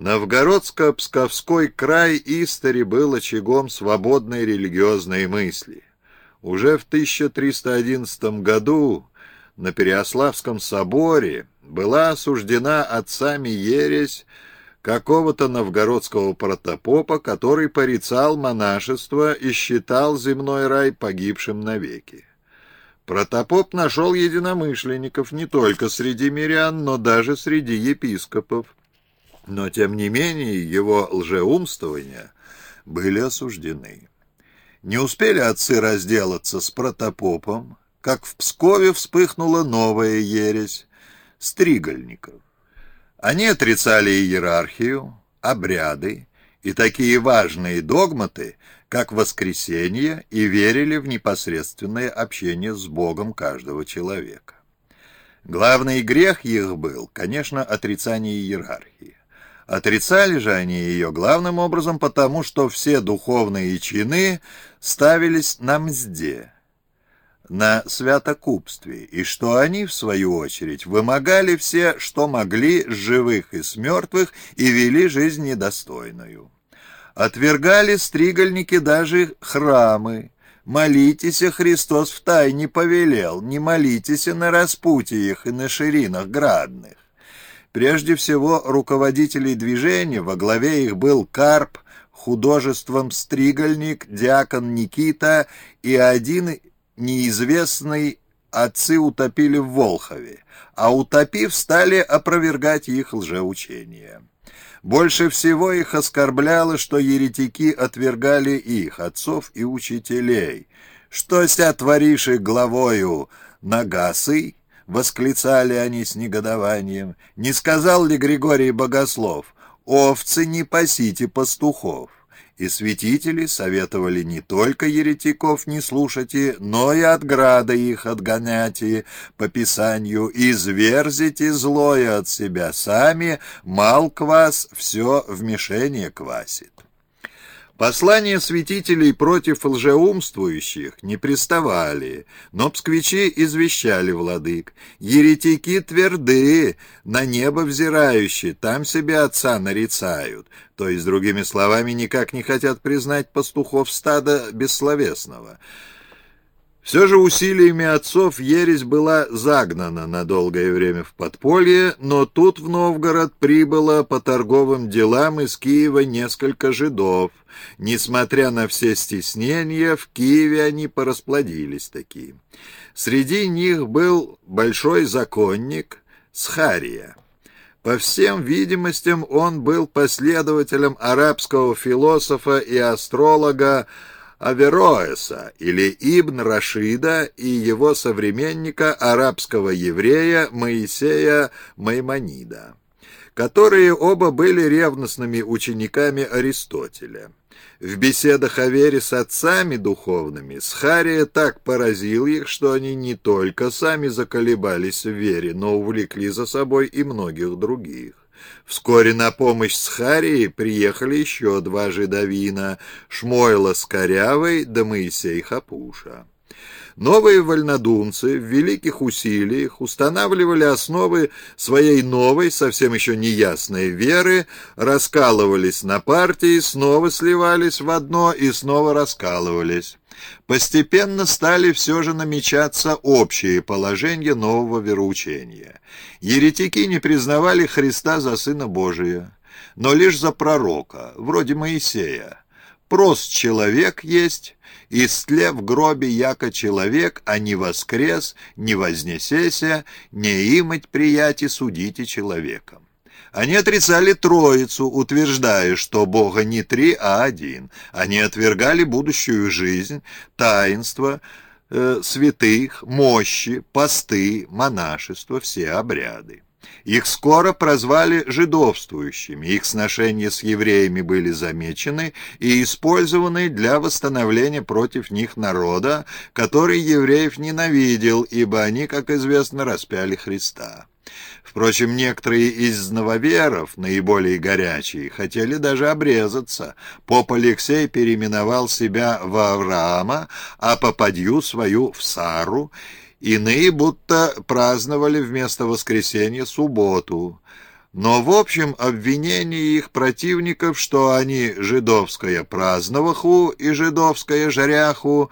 Новгородско-Псковской край истори был очагом свободной религиозной мысли. Уже в 1311 году на Переославском соборе была осуждена отцами ересь какого-то новгородского протопопа, который порицал монашество и считал земной рай погибшим навеки. Протопоп нашел единомышленников не только среди мирян, но даже среди епископов. Но, тем не менее, его лжеумствования были осуждены. Не успели отцы разделаться с протопопом, как в Пскове вспыхнула новая ересь — стригольников. Они отрицали иерархию, обряды и такие важные догматы, как воскресение, и верили в непосредственное общение с Богом каждого человека. Главный грех их был, конечно, отрицание иерархии. Отрицали же они ее главным образом потому, что все духовные чины ставились на мзде, на святокупстве, и что они, в свою очередь, вымогали все, что могли, с живых и с мертвых, и вели жизнь недостойную. Отвергали стригольники даже храмы, Молитесь, Христос в тайне повелел, не молитесь на распутиях и на ширинах градных. Прежде всего, руководителей движения, во главе их был Карп, художеством Стригольник, Диакон Никита и один неизвестный отцы утопили в Волхове, а утопив, стали опровергать их лжеучения. Больше всего их оскорбляло, что еретики отвергали их, отцов и учителей. «Что ся творишь и главою, нагасы?» Восклицали они с негодованием. Не сказал ли Григорий Богослов, овцы не пасите пастухов? И святители советовали не только еретиков не слушайте, но и от града их отгоняйте по Писанию, изверзите злое от себя сами, мал квас все вмешение квасит. Послания святителей против лжеумствующих не приставали, но псквичи извещали владык. Еретики тверды, на небо взирающие, там себе отца нарицают, то есть, другими словами, никак не хотят признать пастухов стада бессловесного. Все же усилиями отцов ересь была загнана на долгое время в подполье, но тут в Новгород прибыло по торговым делам из Киева несколько жидов. Несмотря на все стеснения, в Киеве они порасплодились такие. Среди них был большой законник Схария. По всем видимостям, он был последователем арабского философа и астролога Авероэса или Ибн Рашида и его современника арабского еврея Моисея Маймонида, которые оба были ревностными учениками Аристотеля. В беседах о вере с отцами духовными Схария так поразил их, что они не только сами заколебались в вере, но увлекли за собой и многих других. Вскоре на помощь Схарии приехали еще два жидовина — Шмойла Скорявый да Моисей Хапуша. Новые вольнодумцы в великих усилиях устанавливали основы своей новой, совсем еще неясной веры, раскалывались на партии, снова сливались в одно и снова раскалывались. Постепенно стали все же намечаться общие положения нового вероучения. Еретики не признавали Христа за Сына Божия, но лишь за пророка, вроде Моисея. Прост человек есть, истле в гробе яко человек, а не воскрес, не вознесеся, не имать прияти судите человеком. Они отрицали Троицу, утверждая, что Бога не три, а один. Они отвергали будущую жизнь, таинство, э, святых, мощи, посты, монашество, все обряды. Их скоро прозвали жидовствующими, их сношения с евреями были замечены и использованы для восстановления против них народа, который евреев ненавидел, ибо они, как известно, распяли Христа. Впрочем, некоторые из нововеров, наиболее горячие, хотели даже обрезаться. Поп Алексей переименовал себя в Авраама, а попадью свою в Сару, Иные будто праздновали вместо воскресенья субботу. но в общем обвинение их противников, что они жидовское праздноваху и жидовское жаряху